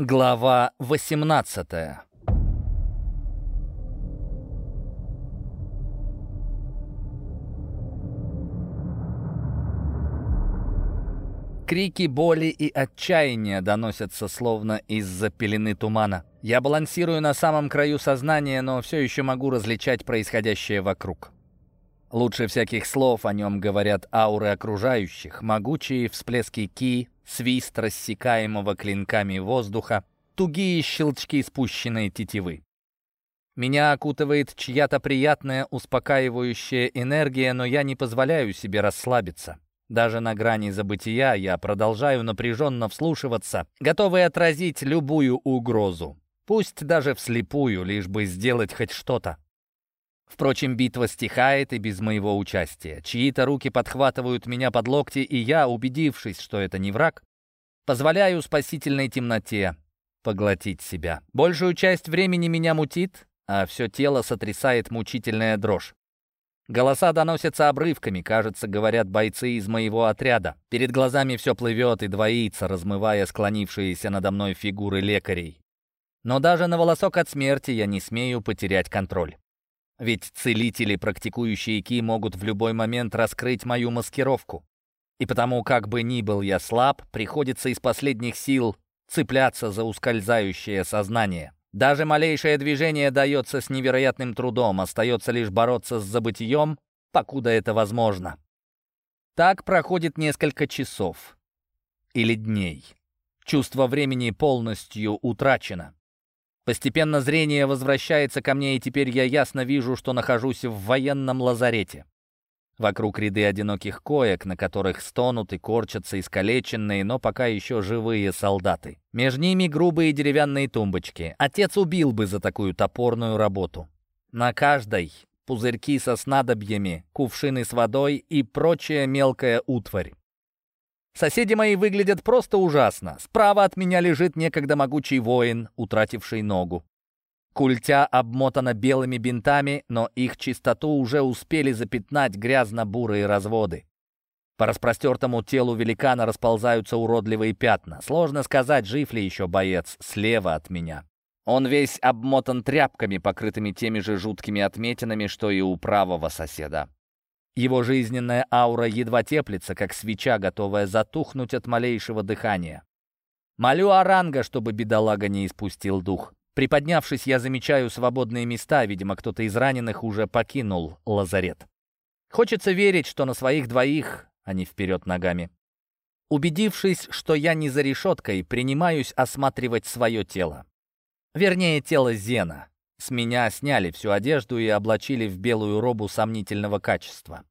Глава 18 Крики боли и отчаяния доносятся словно из-за пелены тумана. Я балансирую на самом краю сознания, но все еще могу различать происходящее вокруг. Лучше всяких слов о нем говорят ауры окружающих, могучие всплески ки, свист рассекаемого клинками воздуха, тугие щелчки спущенной тетивы. Меня окутывает чья-то приятная, успокаивающая энергия, но я не позволяю себе расслабиться. Даже на грани забытия я продолжаю напряженно вслушиваться, готовый отразить любую угрозу. Пусть даже вслепую, лишь бы сделать хоть что-то. Впрочем, битва стихает и без моего участия. Чьи-то руки подхватывают меня под локти, и я, убедившись, что это не враг, позволяю спасительной темноте поглотить себя. Большую часть времени меня мутит, а все тело сотрясает мучительная дрожь. Голоса доносятся обрывками, кажется, говорят бойцы из моего отряда. Перед глазами все плывет и двоится, размывая склонившиеся надо мной фигуры лекарей. Но даже на волосок от смерти я не смею потерять контроль. Ведь целители, практикующие ки, могут в любой момент раскрыть мою маскировку. И потому, как бы ни был я слаб, приходится из последних сил цепляться за ускользающее сознание. Даже малейшее движение дается с невероятным трудом, остается лишь бороться с забытием, покуда это возможно. Так проходит несколько часов или дней. Чувство времени полностью утрачено. Постепенно зрение возвращается ко мне, и теперь я ясно вижу, что нахожусь в военном лазарете. Вокруг ряды одиноких коек, на которых стонут и корчатся искалеченные, но пока еще живые солдаты. Между ними грубые деревянные тумбочки. Отец убил бы за такую топорную работу. На каждой пузырьки со снадобьями, кувшины с водой и прочая мелкая утварь. Соседи мои выглядят просто ужасно. Справа от меня лежит некогда могучий воин, утративший ногу. Культя обмотана белыми бинтами, но их чистоту уже успели запятнать грязно-бурые разводы. По распростертому телу великана расползаются уродливые пятна. Сложно сказать, жив ли еще боец слева от меня. Он весь обмотан тряпками, покрытыми теми же жуткими отметинами, что и у правого соседа. Его жизненная аура едва теплится, как свеча, готовая затухнуть от малейшего дыхания. Молю Оранга, чтобы бедолага не испустил дух. Приподнявшись, я замечаю свободные места, видимо, кто-то из раненых уже покинул лазарет. Хочется верить, что на своих двоих, а не вперед ногами. Убедившись, что я не за решеткой, принимаюсь осматривать свое тело. Вернее, тело Зена. С меня сняли всю одежду и облачили в белую робу сомнительного качества.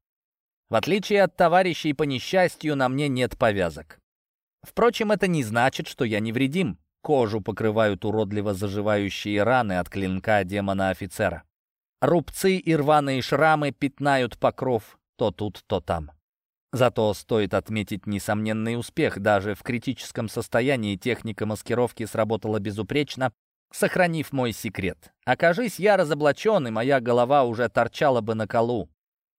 В отличие от товарищей по несчастью, на мне нет повязок. Впрочем, это не значит, что я невредим. Кожу покрывают уродливо заживающие раны от клинка демона-офицера. Рубцы и рваные шрамы пятнают покров то тут, то там. Зато стоит отметить несомненный успех. Даже в критическом состоянии техника маскировки сработала безупречно, сохранив мой секрет. Окажись я разоблачен, и моя голова уже торчала бы на колу,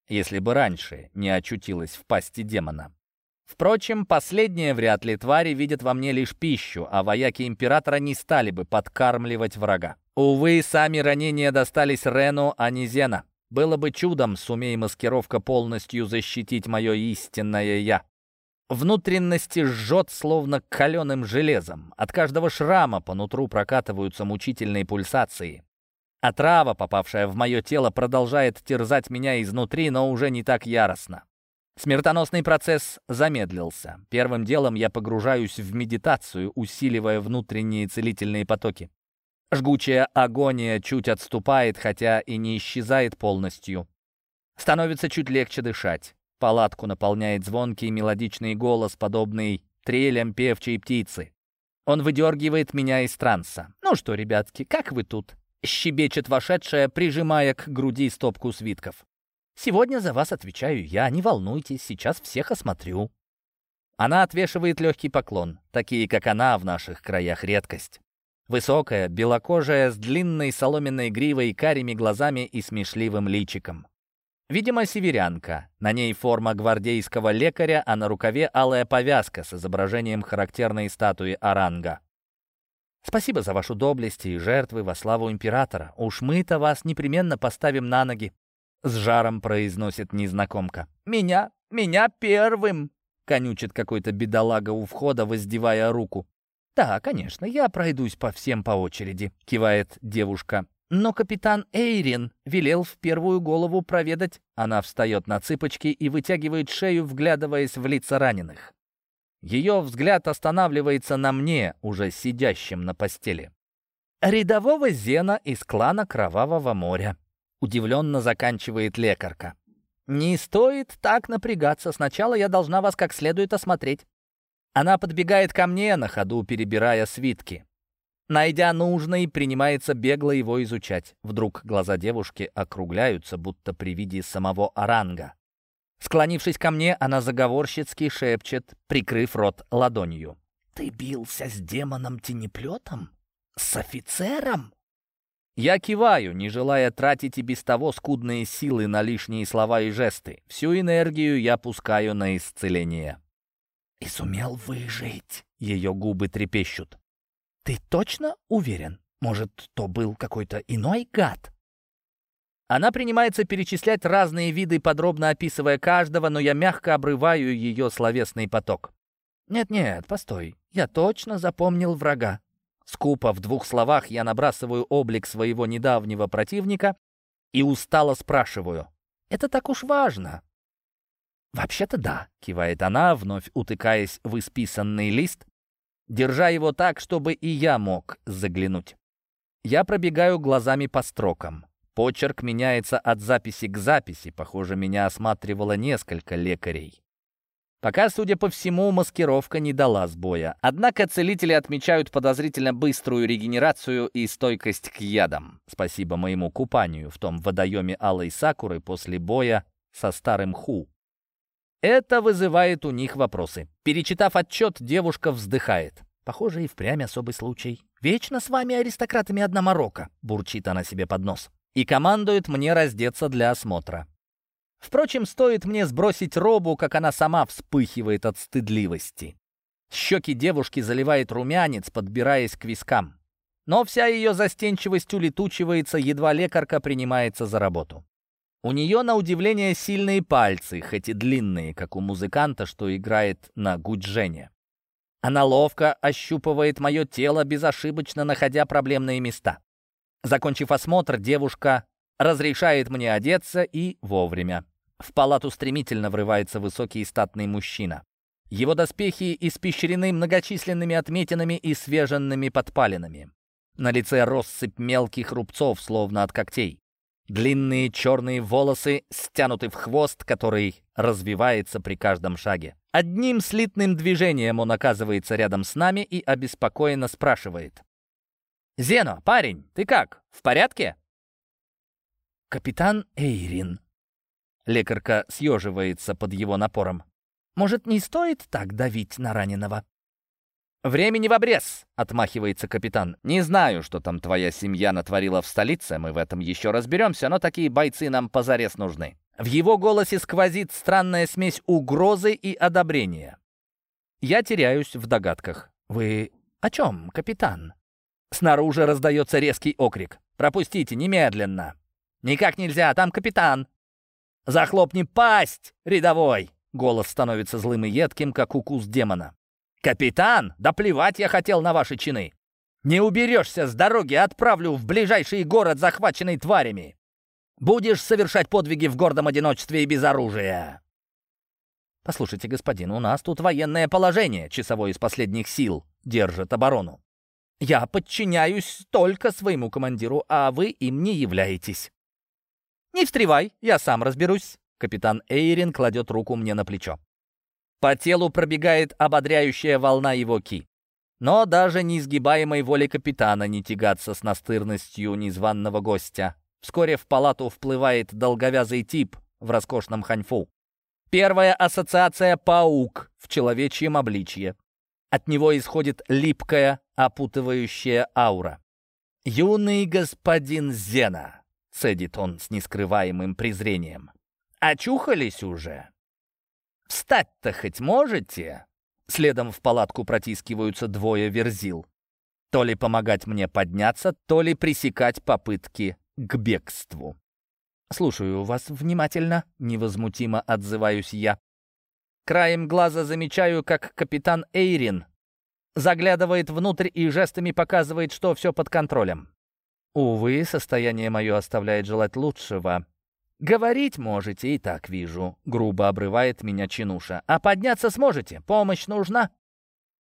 если бы раньше не очутилась в пасти демона. Впрочем, последнее вряд ли твари видят во мне лишь пищу, а вояки императора не стали бы подкармливать врага. Увы, сами ранения достались Рену, а не Зена. Было бы чудом, сумей маскировка полностью защитить мое истинное «я». Внутренности жжет, словно каленым железом. От каждого шрама по нутру прокатываются мучительные пульсации. А трава, попавшая в мое тело, продолжает терзать меня изнутри, но уже не так яростно. Смертоносный процесс замедлился. Первым делом я погружаюсь в медитацию, усиливая внутренние целительные потоки. Жгучая агония чуть отступает, хотя и не исчезает полностью. Становится чуть легче дышать. Палатку наполняет звонкий мелодичный голос, подобный трелям певчей птицы. Он выдергивает меня из транса. «Ну что, ребятки, как вы тут?» — щебечет вошедшая, прижимая к груди стопку свитков. «Сегодня за вас отвечаю я, не волнуйтесь, сейчас всех осмотрю». Она отвешивает легкий поклон. Такие, как она, в наших краях редкость. Высокая, белокожая, с длинной соломенной гривой, карими глазами и смешливым личиком. Видимо, северянка. На ней форма гвардейского лекаря, а на рукаве алая повязка с изображением характерной статуи оранга. Спасибо за вашу доблесть и жертвы во славу императора. Уж мы-то вас непременно поставим на ноги. С жаром произносит незнакомка. «Меня, меня первым!» Конючит какой-то бедолага у входа, воздевая руку. «Да, конечно, я пройдусь по всем по очереди», — кивает девушка. «Но капитан Эйрин велел в первую голову проведать...» Она встает на цыпочки и вытягивает шею, вглядываясь в лица раненых. Ее взгляд останавливается на мне, уже сидящем на постели. «Рядового Зена из клана Кровавого моря», — удивленно заканчивает лекарка. «Не стоит так напрягаться. Сначала я должна вас как следует осмотреть». Она подбегает ко мне, на ходу перебирая свитки. Найдя нужный, принимается бегло его изучать. Вдруг глаза девушки округляются, будто при виде самого оранга. Склонившись ко мне, она заговорщицки шепчет, прикрыв рот ладонью. «Ты бился с демоном-тенеплетом? С офицером?» Я киваю, не желая тратить и без того скудные силы на лишние слова и жесты. Всю энергию я пускаю на исцеление. «И сумел выжить!» — ее губы трепещут. «Ты точно уверен? Может, то был какой-то иной гад?» Она принимается перечислять разные виды, подробно описывая каждого, но я мягко обрываю ее словесный поток. «Нет-нет, постой, я точно запомнил врага». Скупо в двух словах я набрасываю облик своего недавнего противника и устало спрашиваю. «Это так уж важно?» «Вообще-то да», — кивает она, вновь утыкаясь в исписанный лист, держа его так, чтобы и я мог заглянуть. Я пробегаю глазами по строкам. Почерк меняется от записи к записи. Похоже, меня осматривало несколько лекарей. Пока, судя по всему, маскировка не дала сбоя. Однако целители отмечают подозрительно быструю регенерацию и стойкость к ядам. Спасибо моему купанию в том водоеме Алой Сакуры после боя со старым Ху. Это вызывает у них вопросы. Перечитав отчет, девушка вздыхает. Похоже, и впрямь особый случай. «Вечно с вами, аристократами, одна морока», — бурчит она себе под нос и командует мне раздеться для осмотра. Впрочем, стоит мне сбросить робу, как она сама вспыхивает от стыдливости. Щеки девушки заливает румянец, подбираясь к вискам. Но вся ее застенчивость улетучивается, едва лекарка принимается за работу. У нее, на удивление, сильные пальцы, хоть и длинные, как у музыканта, что играет на гуджене. Она ловко ощупывает мое тело, безошибочно находя проблемные места. Закончив осмотр, девушка разрешает мне одеться и вовремя. В палату стремительно врывается высокий статный мужчина. Его доспехи испещрены многочисленными отметинами и свеженными подпалинами. На лице россыпь мелких рубцов, словно от когтей. Длинные черные волосы стянуты в хвост, который развивается при каждом шаге. Одним слитным движением он оказывается рядом с нами и обеспокоенно спрашивает. «Зено, парень, ты как, в порядке?» «Капитан Эйрин». Лекарка съеживается под его напором. «Может, не стоит так давить на раненого?» «Времени в обрез!» — отмахивается капитан. «Не знаю, что там твоя семья натворила в столице, мы в этом еще разберемся, но такие бойцы нам позарез нужны». В его голосе сквозит странная смесь угрозы и одобрения. Я теряюсь в догадках. «Вы о чем, капитан?» Снаружи раздается резкий окрик. «Пропустите, немедленно!» «Никак нельзя, там капитан!» «Захлопни пасть, рядовой!» Голос становится злым и едким, как укус демона. «Капитан? Да плевать я хотел на ваши чины! Не уберешься с дороги, отправлю в ближайший город, захваченный тварями! Будешь совершать подвиги в гордом одиночестве и без оружия!» «Послушайте, господин, у нас тут военное положение, часовой из последних сил, держит оборону. Я подчиняюсь только своему командиру, а вы им не являетесь. Не встревай, я сам разберусь. Капитан Эйрин кладет руку мне на плечо. По телу пробегает ободряющая волна его ки. Но даже неизгибаемой воли капитана не тягаться с настырностью незваного гостя. Вскоре в палату вплывает долговязый тип в роскошном ханьфу. Первая ассоциация — паук в человечьем обличье. От него исходит липкая, опутывающая аура. «Юный господин Зена», — цедит он с нескрываемым презрением, — «очухались уже? Встать-то хоть можете?» Следом в палатку протискиваются двое верзил. То ли помогать мне подняться, то ли пресекать попытки к бегству. «Слушаю вас внимательно», — невозмутимо отзываюсь я. Краем глаза замечаю, как капитан Эйрин заглядывает внутрь и жестами показывает, что все под контролем. Увы, состояние мое оставляет желать лучшего. «Говорить можете, и так вижу», — грубо обрывает меня чинуша. «А подняться сможете? Помощь нужна?»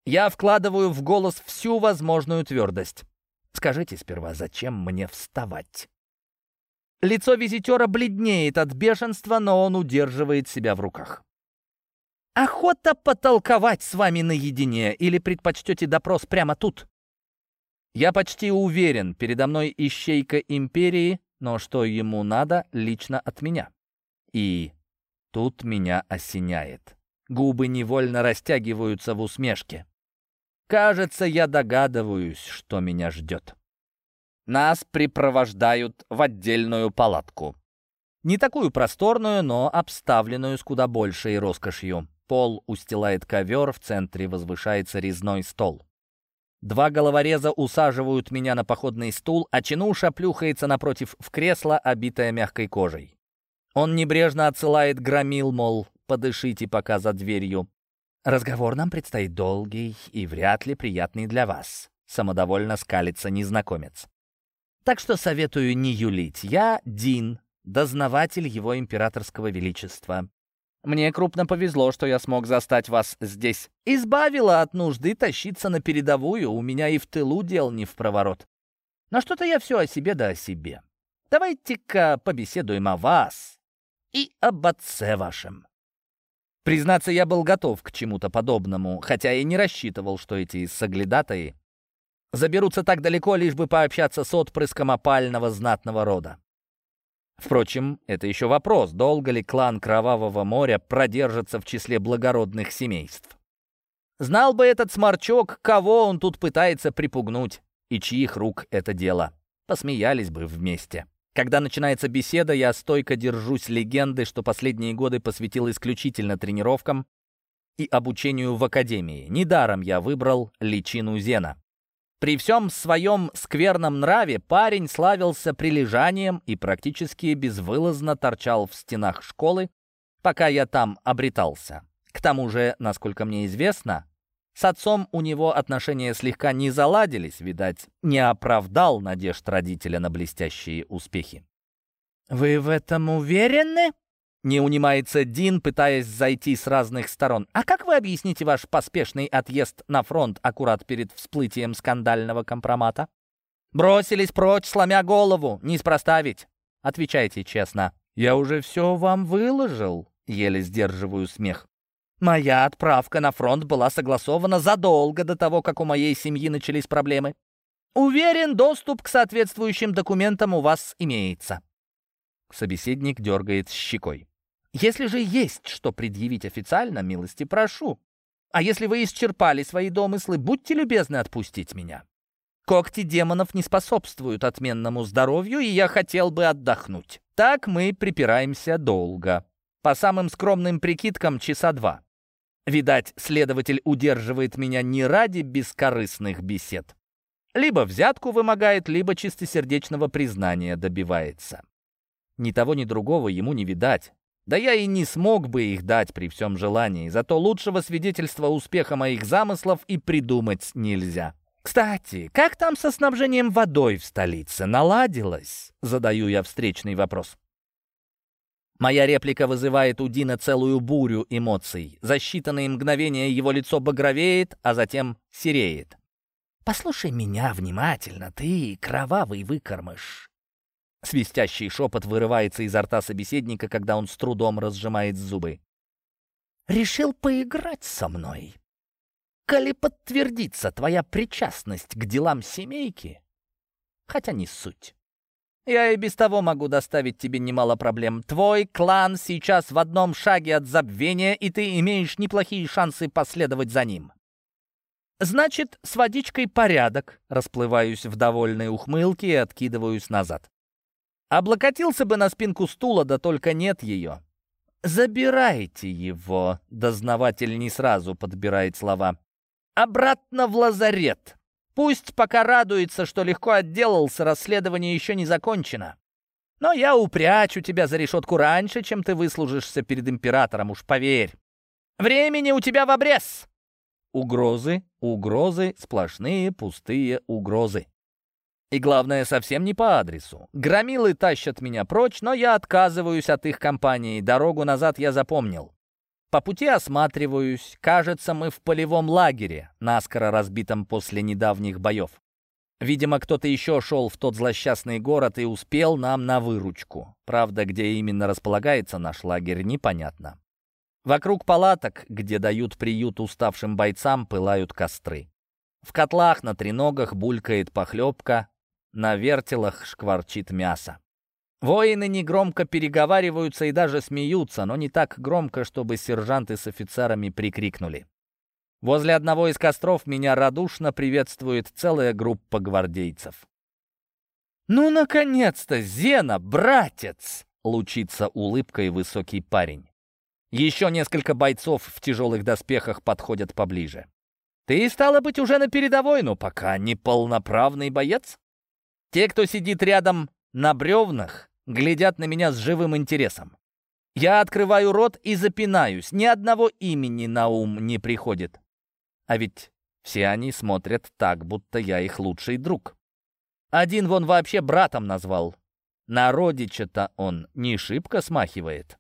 Я вкладываю в голос всю возможную твердость. Скажите сперва, зачем мне вставать? Лицо визитера бледнеет от бешенства, но он удерживает себя в руках. «Охота потолковать с вами наедине или предпочтете допрос прямо тут?» Я почти уверен, передо мной ищейка империи, но что ему надо лично от меня. И тут меня осеняет. Губы невольно растягиваются в усмешке. Кажется, я догадываюсь, что меня ждет. Нас припровождают в отдельную палатку. Не такую просторную, но обставленную с куда большей роскошью. Пол устилает ковер, в центре возвышается резной стол. Два головореза усаживают меня на походный стул, а чинуша плюхается напротив в кресло, обитое мягкой кожей. Он небрежно отсылает громил, мол, подышите пока за дверью. Разговор нам предстоит долгий и вряд ли приятный для вас. Самодовольно скалится незнакомец. Так что советую не юлить. Я Дин, дознаватель его императорского величества. Мне крупно повезло, что я смог застать вас здесь. Избавила от нужды тащиться на передовую, у меня и в тылу дел не в проворот. Но что-то я все о себе да о себе. Давайте-ка побеседуем о вас и об отце вашем. Признаться, я был готов к чему-то подобному, хотя и не рассчитывал, что эти соглядатаи заберутся так далеко, лишь бы пообщаться с отпрыском опального знатного рода. Впрочем, это еще вопрос, долго ли клан Кровавого моря продержится в числе благородных семейств. Знал бы этот сморчок, кого он тут пытается припугнуть, и чьих рук это дело. Посмеялись бы вместе. Когда начинается беседа, я стойко держусь легенды, что последние годы посвятил исключительно тренировкам и обучению в академии. Недаром я выбрал личину Зена. При всем своем скверном нраве парень славился прилежанием и практически безвылазно торчал в стенах школы, пока я там обретался. К тому же, насколько мне известно, с отцом у него отношения слегка не заладились, видать, не оправдал надежд родителя на блестящие успехи. «Вы в этом уверены?» Не унимается Дин, пытаясь зайти с разных сторон. «А как вы объясните ваш поспешный отъезд на фронт аккурат перед всплытием скандального компромата? Бросились прочь, сломя голову, не спроставить. Отвечайте честно. Я уже все вам выложил?» Еле сдерживаю смех. Моя отправка на фронт была согласована задолго до того, как у моей семьи начались проблемы. Уверен, доступ к соответствующим документам у вас имеется. Собеседник дергает щекой. «Если же есть что предъявить официально, милости прошу. А если вы исчерпали свои домыслы, будьте любезны отпустить меня. Когти демонов не способствуют отменному здоровью, и я хотел бы отдохнуть. Так мы припираемся долго. По самым скромным прикидкам, часа два. Видать, следователь удерживает меня не ради бескорыстных бесед. Либо взятку вымогает, либо чистосердечного признания добивается. Ни того, ни другого ему не видать. Да я и не смог бы их дать при всем желании, зато лучшего свидетельства успеха моих замыслов и придумать нельзя. «Кстати, как там со снабжением водой в столице? Наладилось?» Задаю я встречный вопрос. Моя реплика вызывает у Дина целую бурю эмоций. За считанные мгновения его лицо багровеет, а затем сереет. «Послушай меня внимательно, ты кровавый выкормыш. Свистящий шепот вырывается изо рта собеседника, когда он с трудом разжимает зубы. «Решил поиграть со мной? Коли подтвердится твоя причастность к делам семейки? Хотя не суть. Я и без того могу доставить тебе немало проблем. Твой клан сейчас в одном шаге от забвения, и ты имеешь неплохие шансы последовать за ним». «Значит, с водичкой порядок», — расплываюсь в довольной ухмылке и откидываюсь назад. Облокотился бы на спинку стула, да только нет ее. «Забирайте его», — дознаватель не сразу подбирает слова. «Обратно в лазарет. Пусть пока радуется, что легко отделался, расследование еще не закончено. Но я упрячу тебя за решетку раньше, чем ты выслужишься перед императором, уж поверь. Времени у тебя в обрез!» Угрозы, угрозы, сплошные пустые угрозы. И главное, совсем не по адресу. Громилы тащат меня прочь, но я отказываюсь от их компании. Дорогу назад я запомнил. По пути осматриваюсь. Кажется, мы в полевом лагере, наскоро разбитом после недавних боев. Видимо, кто-то еще шел в тот злосчастный город и успел нам на выручку. Правда, где именно располагается наш лагерь, непонятно. Вокруг палаток, где дают приют уставшим бойцам, пылают костры. В котлах на треногах булькает похлебка, на вертелах шкварчит мясо. Воины негромко переговариваются и даже смеются, но не так громко, чтобы сержанты с офицерами прикрикнули. Возле одного из костров меня радушно приветствует целая группа гвардейцев. «Ну, наконец-то, Зена, братец!» — лучится улыбкой высокий парень. Еще несколько бойцов в тяжелых доспехах подходят поближе. «Ты, стало быть, уже на передовой, но пока не полноправный боец?» Те, кто сидит рядом на бревнах, глядят на меня с живым интересом. Я открываю рот и запинаюсь, ни одного имени на ум не приходит. А ведь все они смотрят так, будто я их лучший друг. Один вон вообще братом назвал. На родича-то он не шибко смахивает.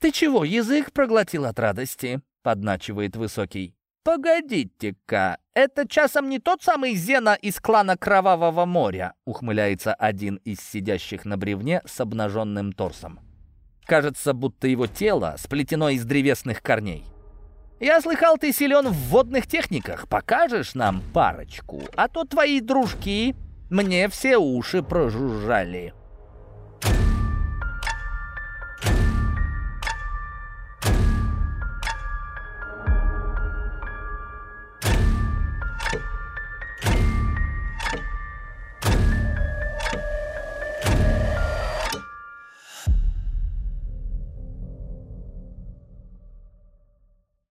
«Ты чего, язык проглотил от радости?» — подначивает Высокий. «Погодите-ка, это часом не тот самый Зена из клана Кровавого моря?» — ухмыляется один из сидящих на бревне с обнаженным торсом. Кажется, будто его тело сплетено из древесных корней. «Я слыхал, ты силен в водных техниках. Покажешь нам парочку? А то твои дружки мне все уши прожужжали».